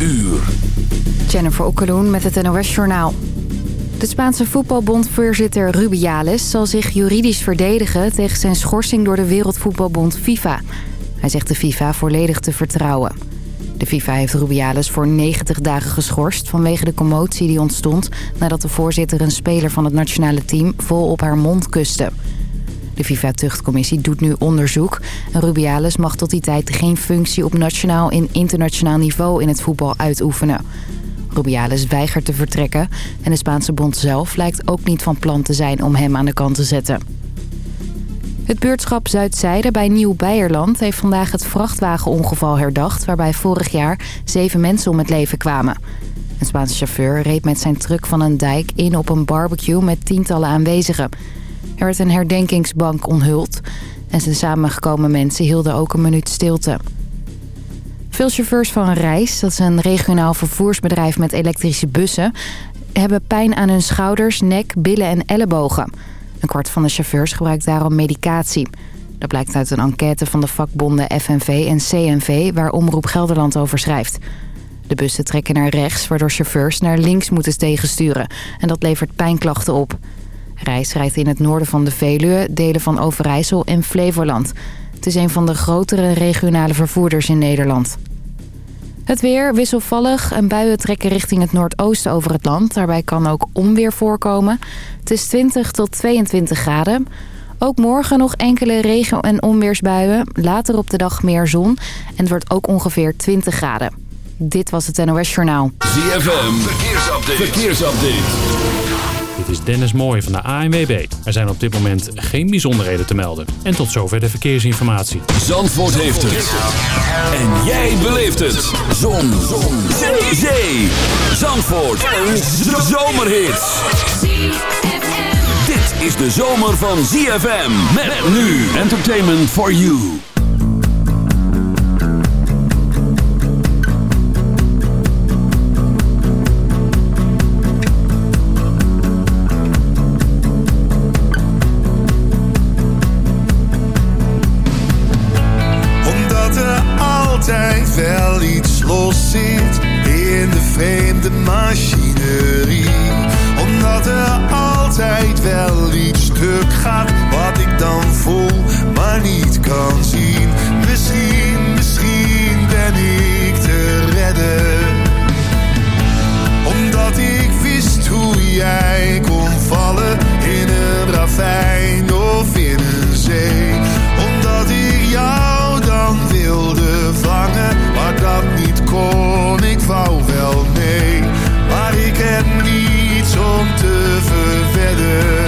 uur. Jennifer Okkeloen met het NOS Journaal. De Spaanse voetbalbondvoorzitter Rubiales zal zich juridisch verdedigen... tegen zijn schorsing door de Wereldvoetbalbond FIFA. Hij zegt de FIFA volledig te vertrouwen. De FIFA heeft Rubiales voor 90 dagen geschorst... vanwege de commotie die ontstond... nadat de voorzitter een speler van het nationale team vol op haar mond kuste... De FIFA-tuchtcommissie doet nu onderzoek. Rubiales mag tot die tijd geen functie op nationaal en internationaal niveau in het voetbal uitoefenen. Rubiales weigert te vertrekken en de Spaanse bond zelf lijkt ook niet van plan te zijn om hem aan de kant te zetten. Het buurtschap Zuidzijde bij Nieuw-Beierland heeft vandaag het vrachtwagenongeval herdacht... waarbij vorig jaar zeven mensen om het leven kwamen. Een Spaanse chauffeur reed met zijn truck van een dijk in op een barbecue met tientallen aanwezigen... Er werd een herdenkingsbank onthuld en zijn samengekomen mensen hielden ook een minuut stilte. Veel chauffeurs van Reis, dat is een regionaal vervoersbedrijf met elektrische bussen... hebben pijn aan hun schouders, nek, billen en ellebogen. Een kwart van de chauffeurs gebruikt daarom medicatie. Dat blijkt uit een enquête van de vakbonden FNV en CNV... waar Omroep Gelderland over schrijft. De bussen trekken naar rechts, waardoor chauffeurs naar links moeten tegensturen. En dat levert pijnklachten op. Reis rijdt in het noorden van de Veluwe, delen van Overijssel en Flevoland. Het is een van de grotere regionale vervoerders in Nederland. Het weer wisselvallig en buien trekken richting het noordoosten over het land. Daarbij kan ook onweer voorkomen. Het is 20 tot 22 graden. Ook morgen nog enkele regen- en onweersbuien. Later op de dag meer zon. En het wordt ook ongeveer 20 graden. Dit was het NOS Journaal. ZFM, verkeersupdate. verkeersupdate. Dit is Dennis Mooij van de ANWB. Er zijn op dit moment geen bijzonderheden te melden. En tot zover de verkeersinformatie. Zandvoort heeft het. En jij beleeft het. Zon. Zon. Zee. Zandvoort. Een zomerhit. Dit is de zomer van ZFM. Met nu Entertainment for You. neem vreemde machinerie. Omdat er altijd wel iets stuk gaat wat ik dan voel, maar niet kan zien. Misschien, misschien ben ik te redden. Omdat ik wist hoe jij kon vallen in een ravijn of in een zee. Omdat ik jou dan wilde vangen, maar dat niet kon. Ik wou wel ik heb niets om te verdeden.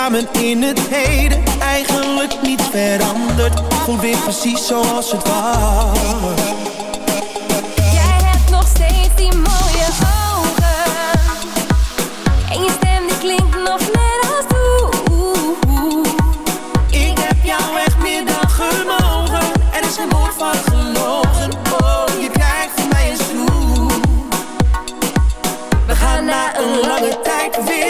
samen in het heden Eigenlijk niet veranderd. Voelt weer precies zoals het was. Jij hebt nog steeds die mooie ogen. En je stem die klinkt nog net als toen. Ik heb jou echt meer dan gemogen Er is geen woord van gelogen. Oh, je krijgt van mij een snoer We gaan na een lange tijd weer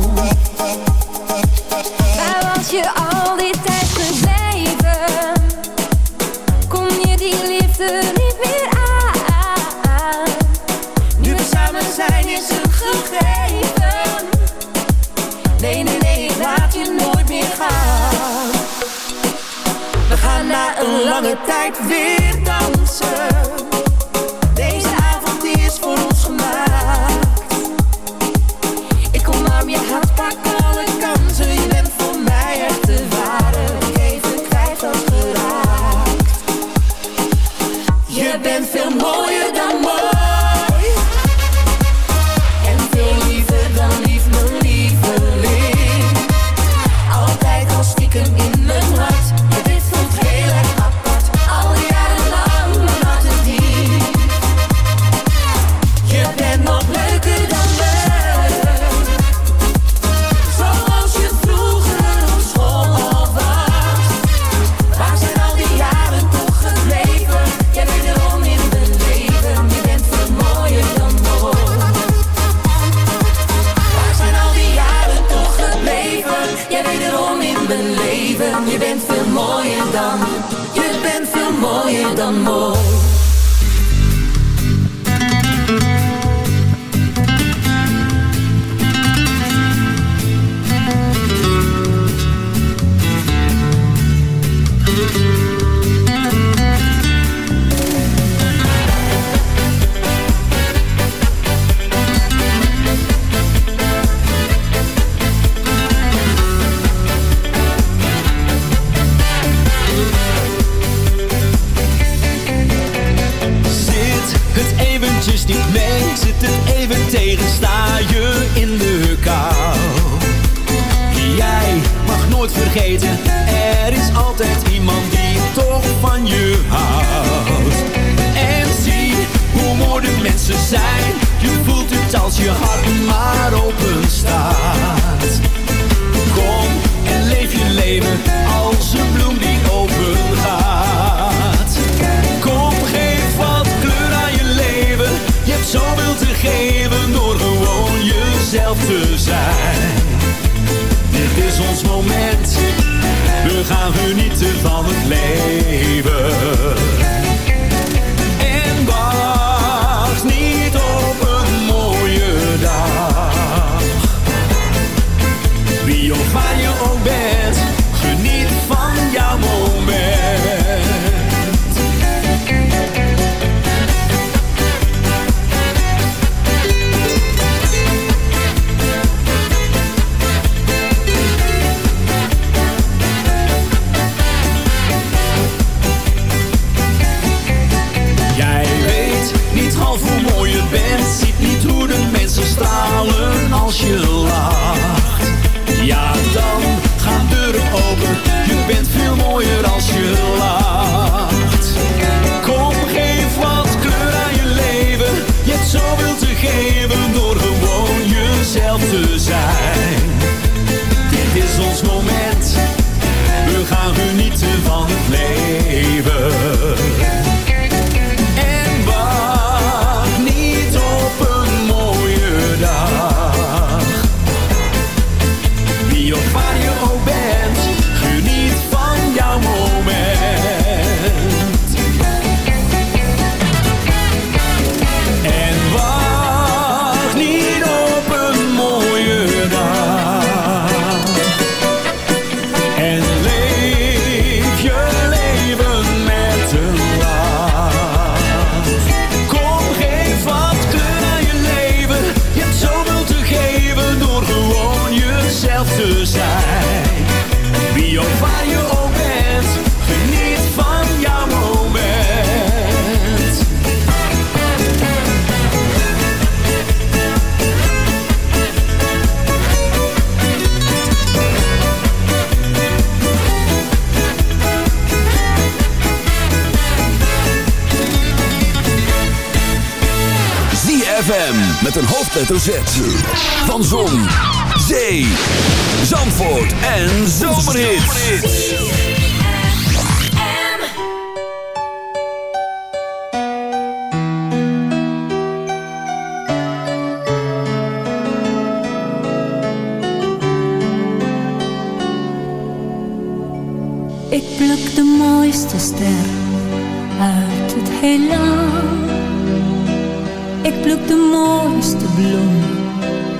this ons moment. We gaan genieten van het leven. hoofdletter Z. Van Zon, Zee, Zandvoort en Zomerhit. Ik pluk de mooiste ster uit het heelal pluk de mooiste bloem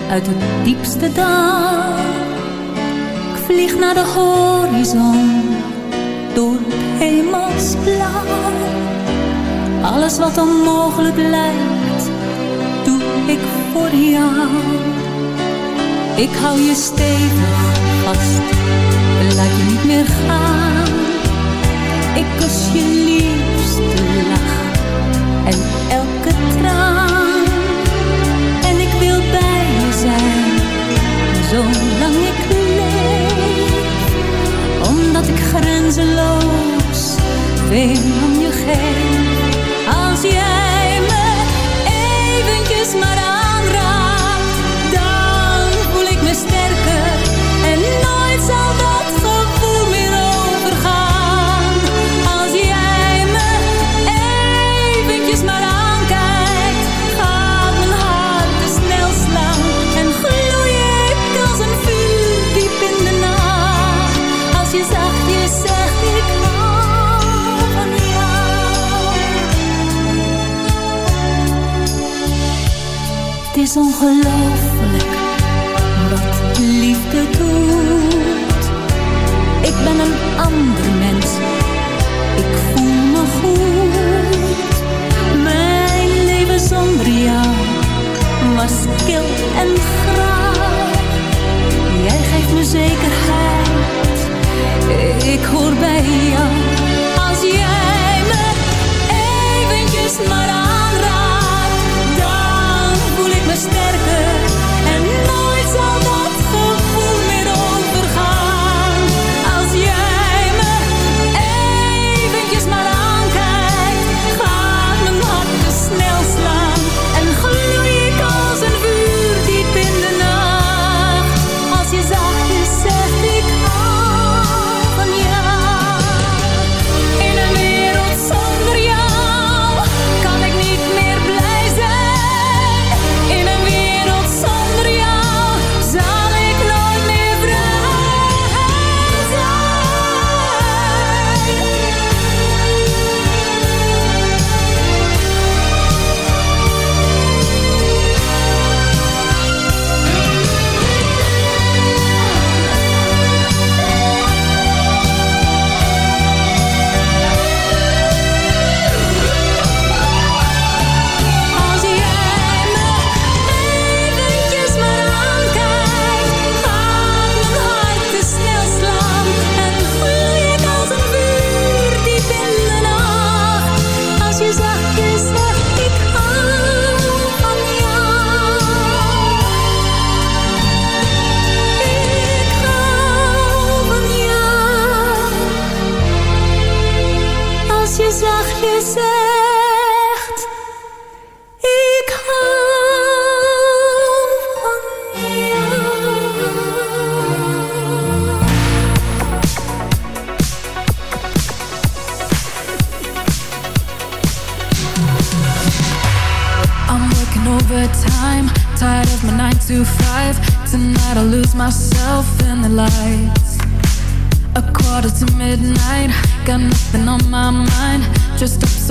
uit het diepste dal. Ik vlieg naar de horizon, door het hemelsblauw. Alles wat onmogelijk lijkt, doe ik voor jou. Ik hou je stevig vast, laat je niet meer gaan. Ik kus je lief zolang ik leef. Omdat ik grenzeloos veel om je geef.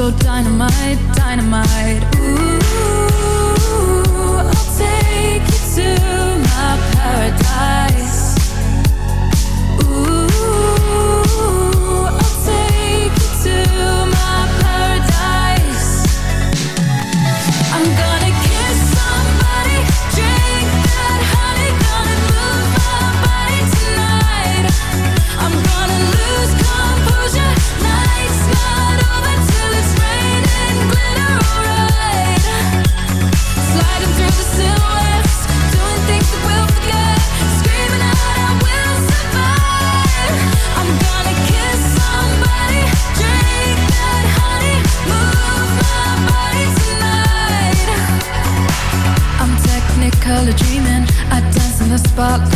so dynamite, dynamite. Ooh.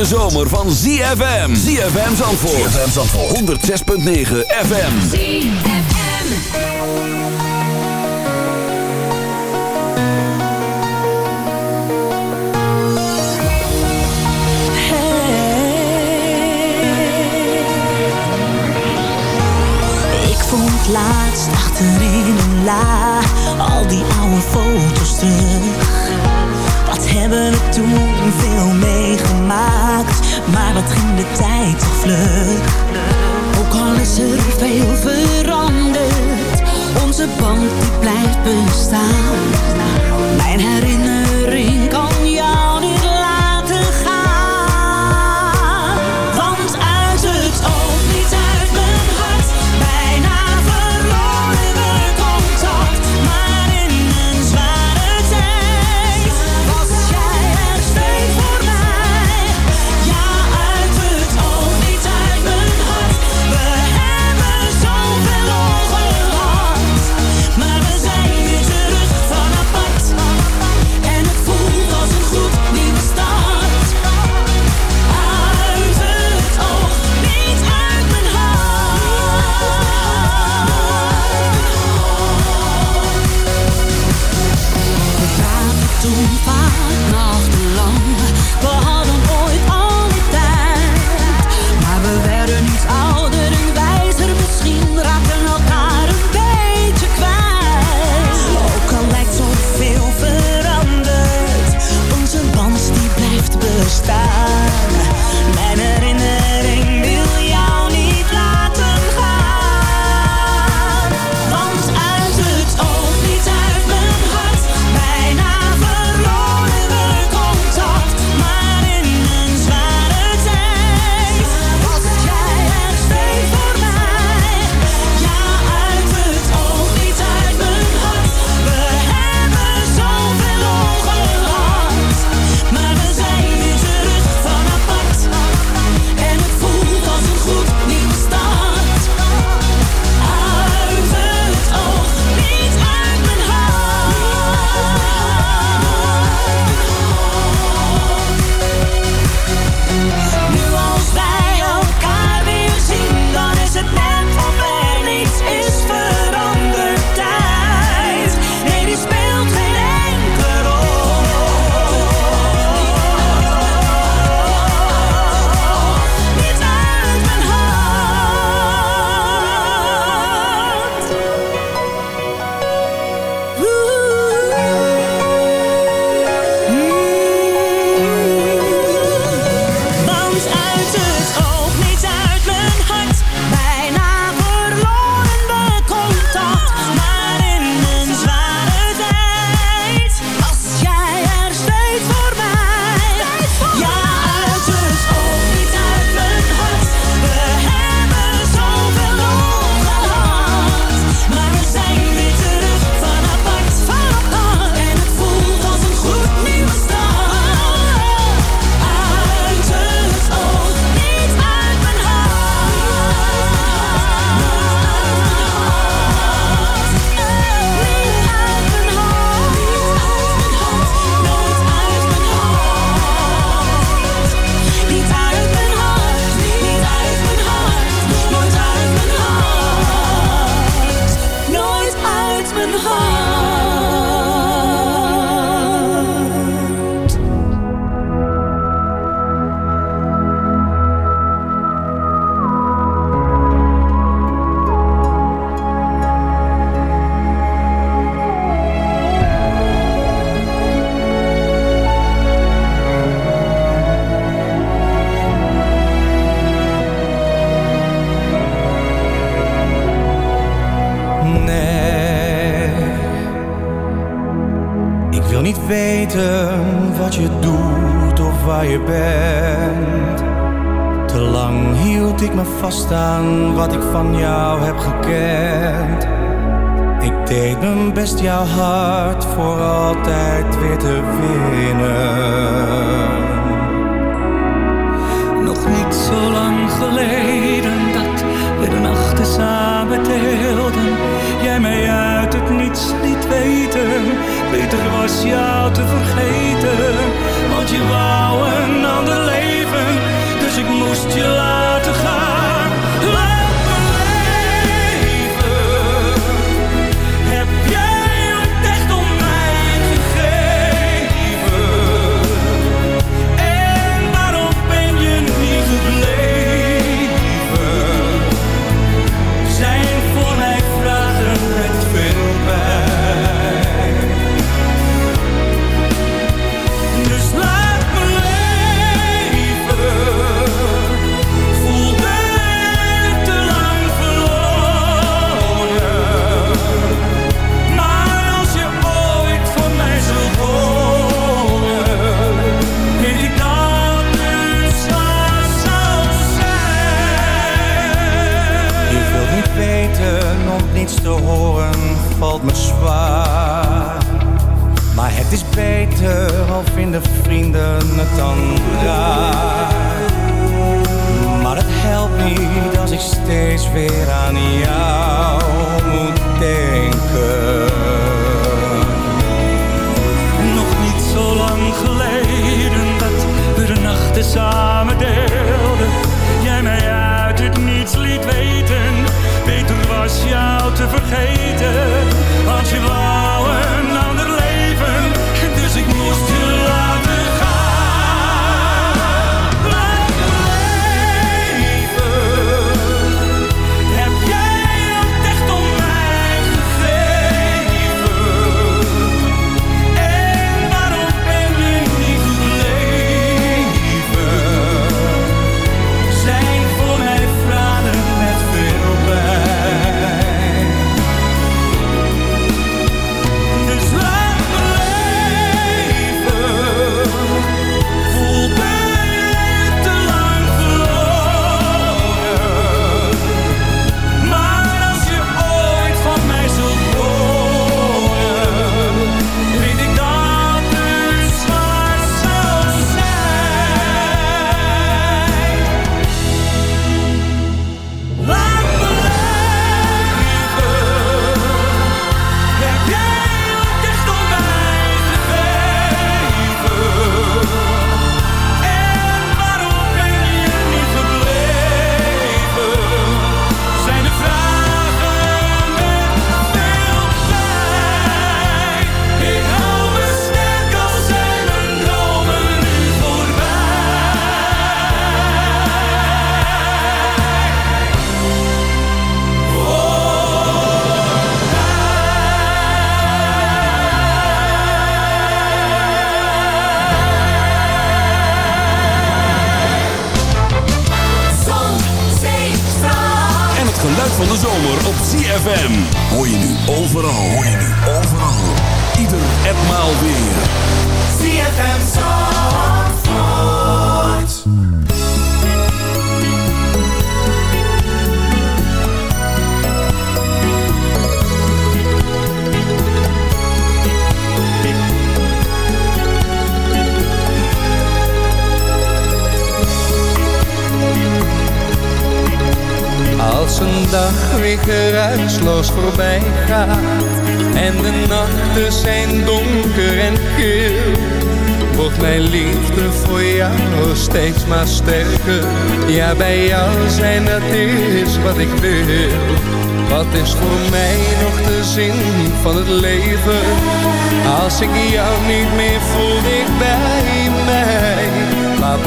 hete zomer van ZFM. ZFM Zandvoort. ZFM Zandvoort. 106.9 FM. ZFM. Hey. Ik vond laatst achterin een la al die oude foto's terug hebben toen veel meegemaakt, maar wat ging de tijd toch vlug. Ook al is er veel veranderd, onze band die blijft bestaan. Mijn herinnering kan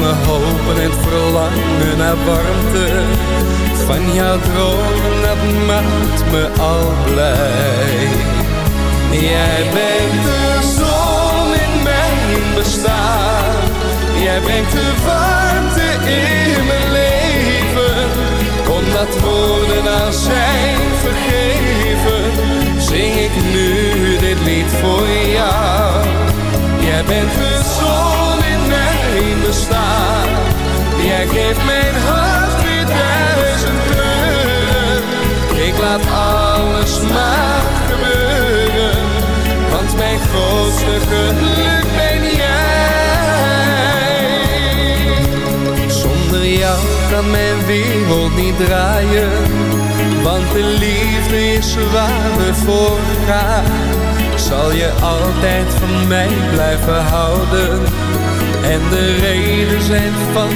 laat me hopen en verlangen naar warmte. Van jouw dromen, dat maakt me al blij. Jij bent de zon in mijn bestaan. Jij brengt de warmte in mijn leven. Kon dat woorden aan zijn vergeven. Zing ik nu dit lied voor jou. Jij bent de zon Jij geeft mijn hart weer duizend kleuren. Ik laat alles maar gebeuren, want mijn grootste geluk ben jij. Zonder jou kan mijn wereld niet draaien, want de liefde is waar we voor gaan. Zal je altijd van mij blijven houden? En de reden zijn van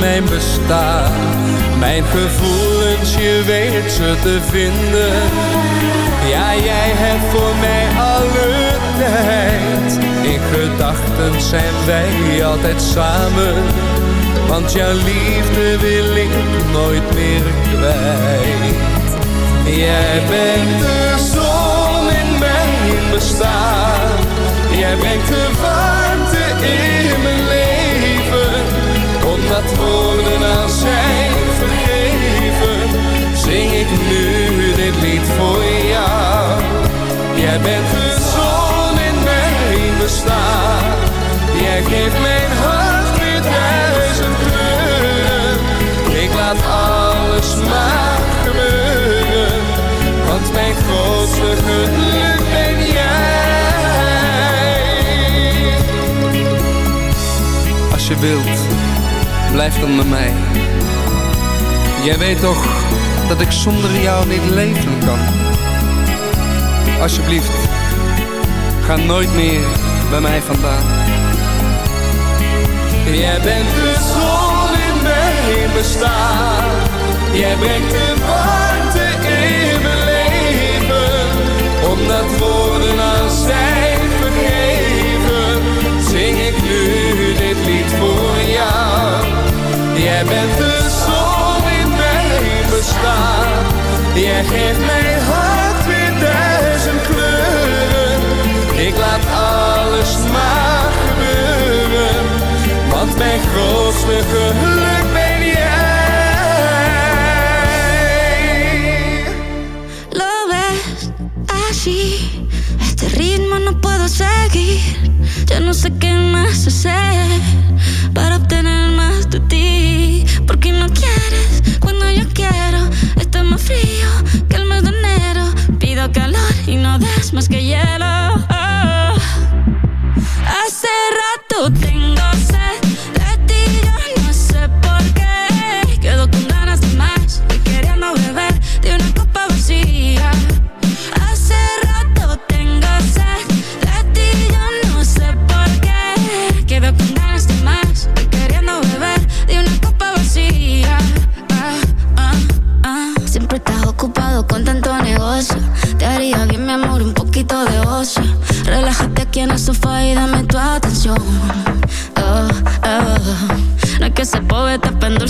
mijn bestaan. Mijn gevoelens, je weet ze te vinden. Ja, jij hebt voor mij alle tijd. In gedachten zijn wij altijd samen. Want jouw liefde wil ik nooit meer kwijt. Jij bent de zon in mijn bestaan. Jij brengt de warmte in als zijn vergeven, zing ik nu dit lied voor jou. Jij bent de zon in mijn bestaan. Jij geeft mijn hart weer duizend kleuren. Ik laat alles maar gebeuren. Want mijn grootste geluk ben jij. Als je wilt, blijf dan bij mij. Jij weet toch dat ik zonder jou niet leven kan. Alsjeblieft, ga nooit meer bij mij vandaan. Jij bent de zon in mijn bestaan. Jij brengt de warmte in mijn leven. Omdat woorden Jij bent de zon in mijn bestaan. Jij geeft mijn hart weer duizend kleuren. Ik laat alles maar gebeuren. Want mijn grootste geluk ben jij. Lo ves así, este ritmo no puedo seguir. Ya no sé qué más hacer Porque no quieres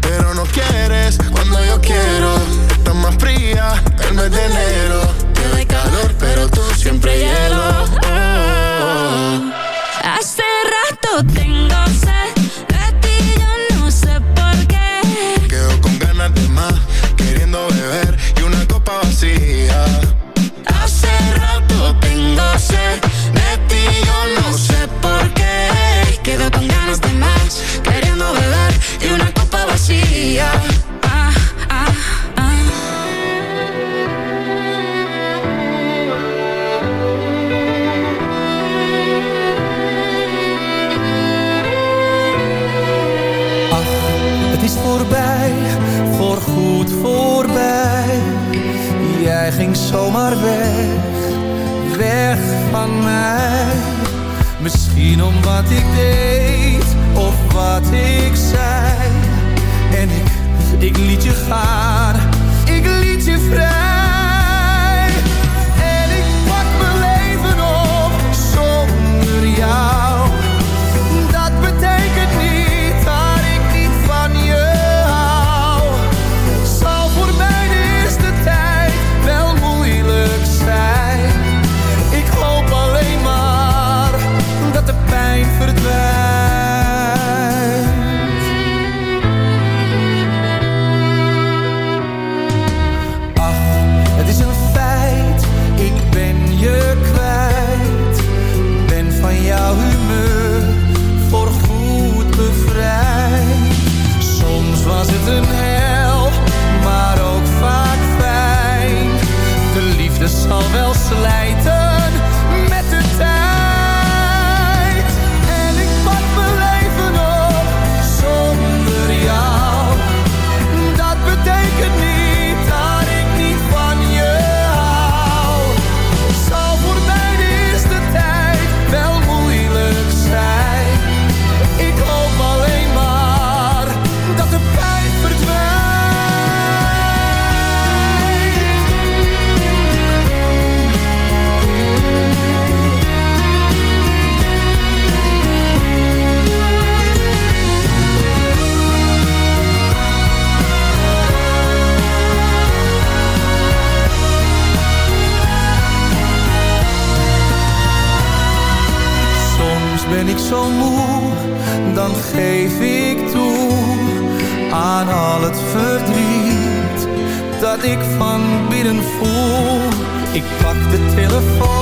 Pero no quieres cuando yo quiero. Estás más fría Misschien om wat ik deed of wat ik zei. En ik, ik liet je gaan Marseillais dan geef ik toe aan al het verdriet dat ik van binnen voel. Ik pak de telefoon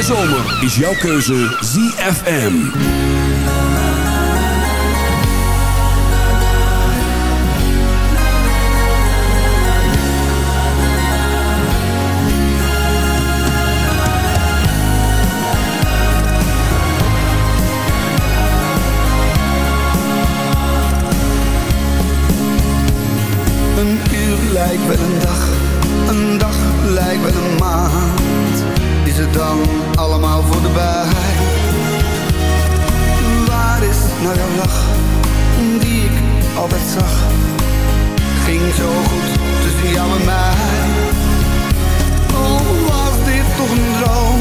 de zomer is jouw keuze ZFM. Een uur lijkt wel een dag maar lach die ik altijd zag. Ging zo goed tussen jou en mij. Oh, was dit toch een droom?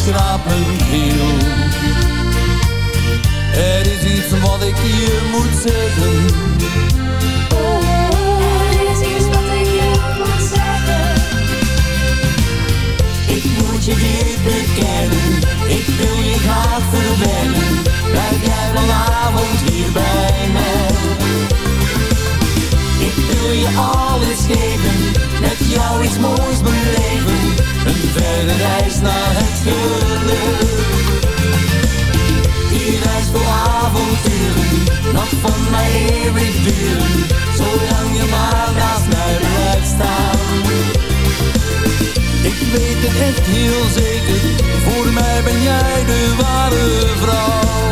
Moed en schraap mijn keel. Er is iets wat ik je moet zeggen. Er is iets wat ik je moet zeggen. Ik moet je dit bekennen, ik wil je graag verwennen. Blijf jij vanavond hier bij mij? Ik wil je alles geven, met jou iets moois beleven. Verre reis naar het geluk. Die reis vol avonturen, nog van mij eeuwig duren. Zolang je maar naast mij blijft staan. Ik weet het echt heel zeker, voor mij ben jij de ware vrouw.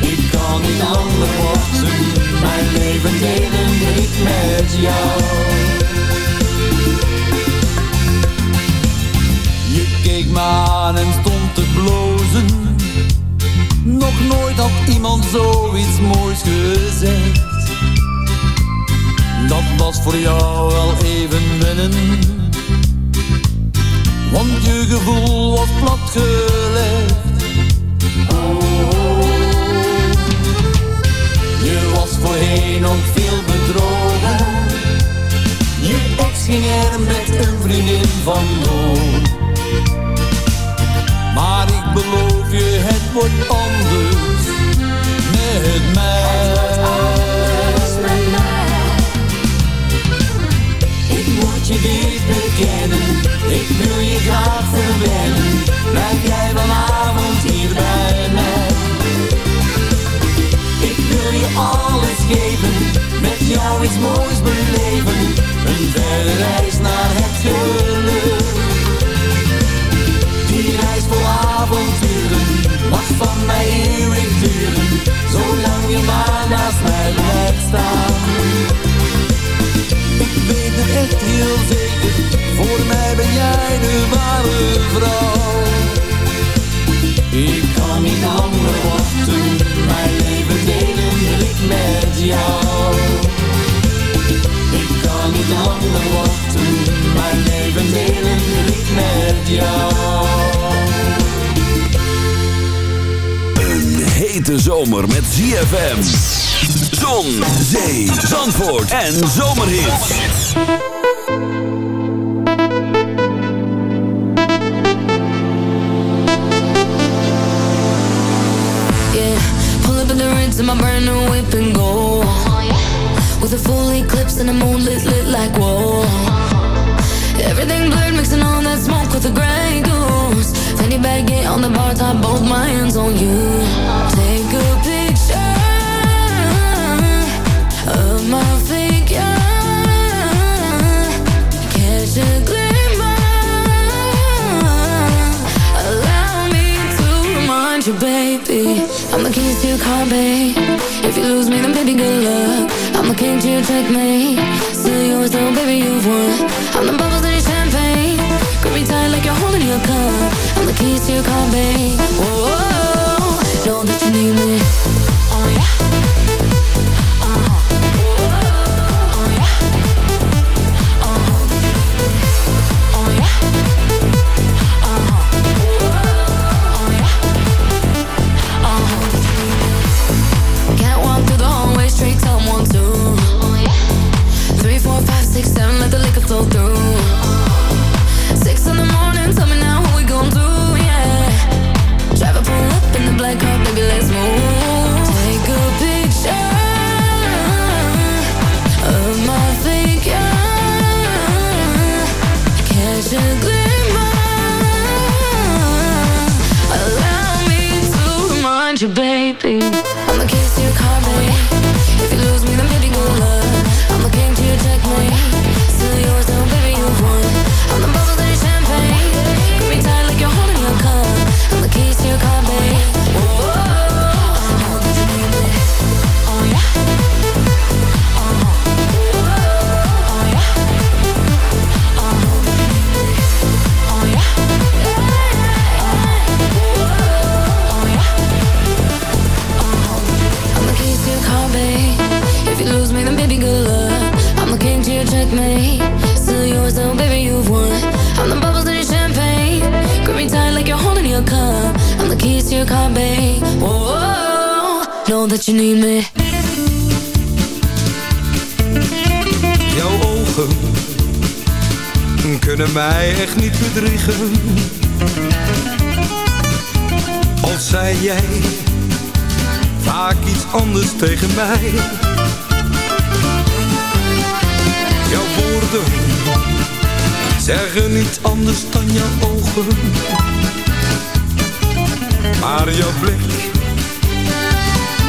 Ik kan niet langer wachten, mijn leven delen ik met jou. Keek me aan en stond te blozen. Nog nooit had iemand zoiets moois gezegd. Dat was voor jou wel even wennen. Want je gevoel was platgelegd. Oh, je was voorheen ook veel bedrogen. Je ex ging er met een vriendin vandoor. Beloof je, het wordt anders met mij. Ik moet je dit bekennen, ik wil je graag verwennen. Blijf jij vanavond hier bij mij? Ik wil je alles geven, met jou iets moois beleven. Een verre reis naar het geluk. Avonturen mag van mij eeuwig duren, zolang je maar naast mij blijft staan. Ik weet het echt heel zeker, voor mij ben jij de ware vrouw. Ik kan niet langer wachten, mijn leven delen wil ik met jou. Ik kan niet langer wachten, mijn leven delen wil ik met jou. Hete zomer met ZFM. Zon, zee, zandvoort en zomerhits. Yeah, pull up in the rinse in my brand new whip and go. With a full eclipse and the moon lit, like whoa. Everything blurred, mixing all that smoke with the gray goose. On the bar top, both my hands on you. Take a picture of my figure. Catch a glimmer. Allow me to remind you, baby. I'm the to your car, babe. If you lose me, then baby, good luck. I'm the king to your checkmate. Still yours, though, baby, you've won. I'm the bubbles like you're holding your cup. I'm the keys to your car, babe. Whoa, know that you need me.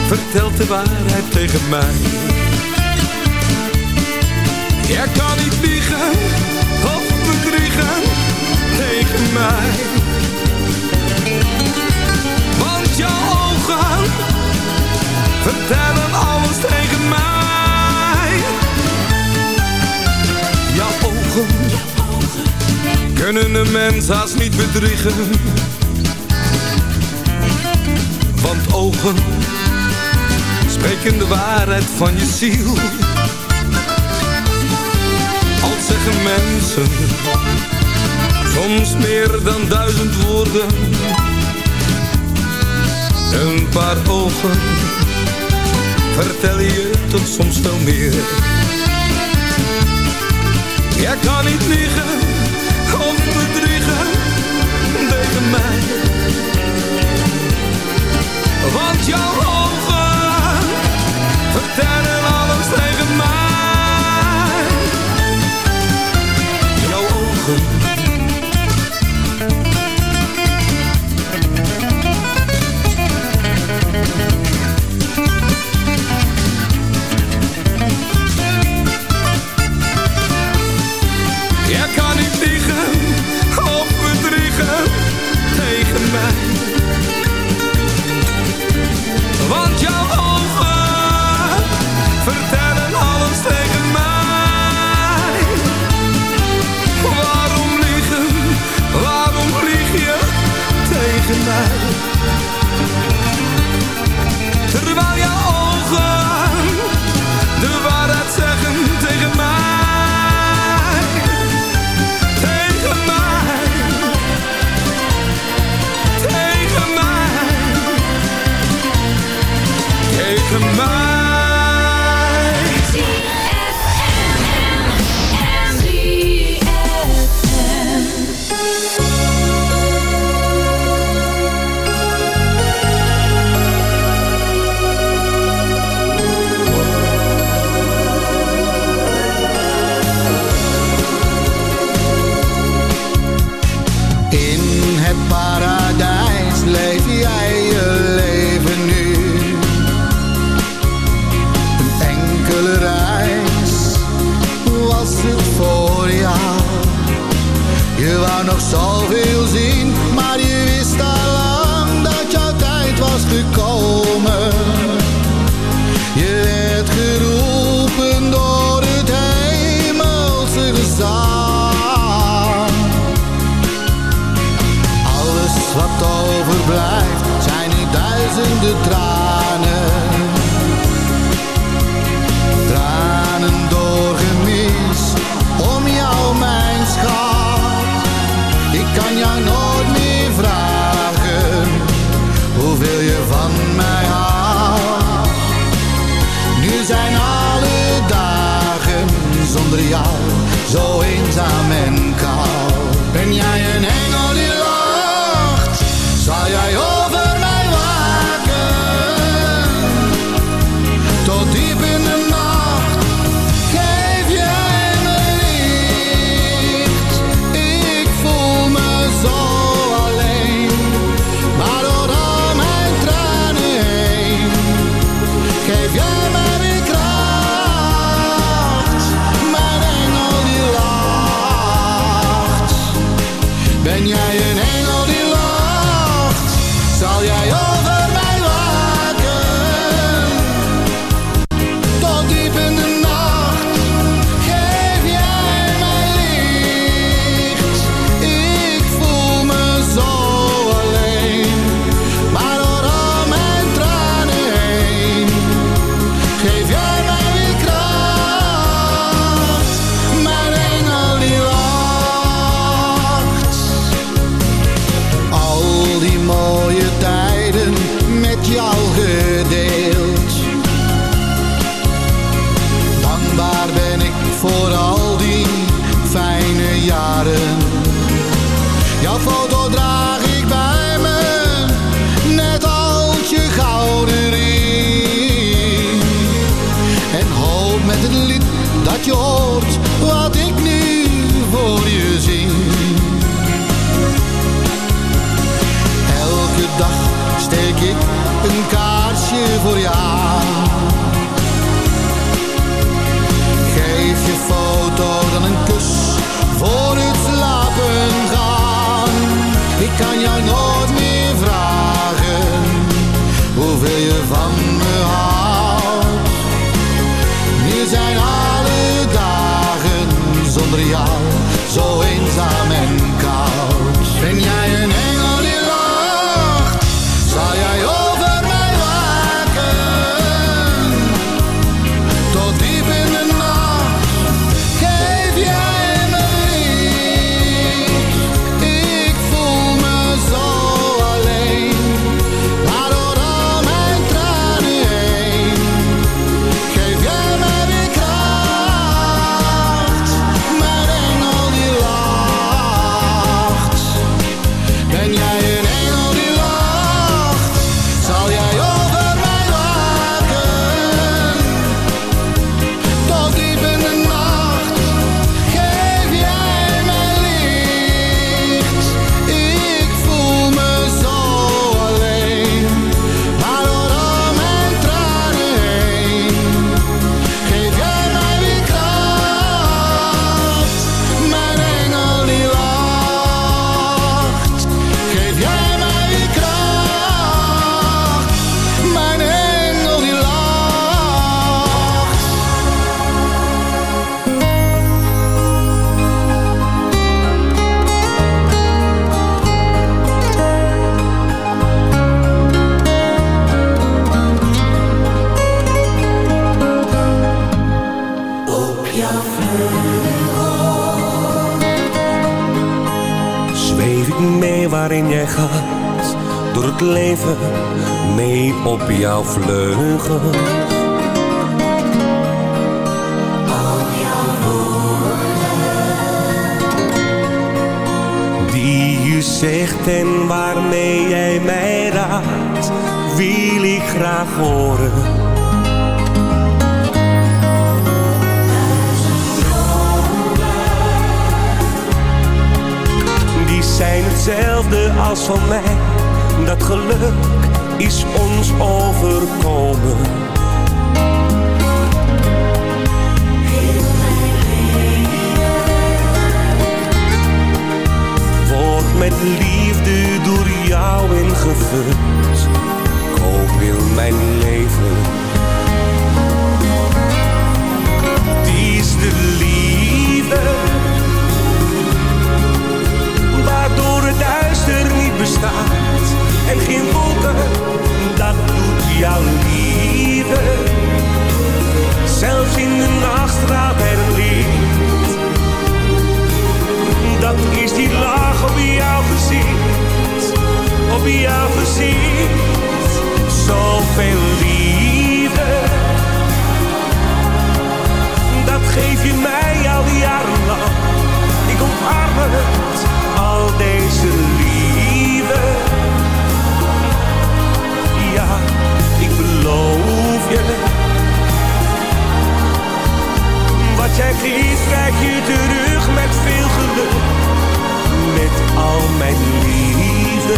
vertelt de waarheid tegen mij. Jij kan niet liegen of bedriegen tegen mij. Want jouw ogen vertellen alles tegen mij. Jouw ogen, kunnen de mens haast niet bedriegen. Want ogen Spreken de waarheid van je ziel. Al zeggen mensen soms meer dan duizend woorden. Een paar ogen vertel je tot soms wel meer. Jij kan niet liegen overkomen. Word met liefde door jou ingevuld. Koop heel mijn leven. Die is de liefde. Waardoor het duister niet bestaat. En geen wolken, dat doet jouw liefde. Zelfs in de nacht straalt er een. Dat is die lach op jouw gezicht, op jouw gezicht. Zoveel liefde, dat geef je mij al jarenlang. Ik omarm het, al deze liefde. Ik beloof je. Wat jij geeft, krijg je terug met veel geluk. Met al mijn liefde.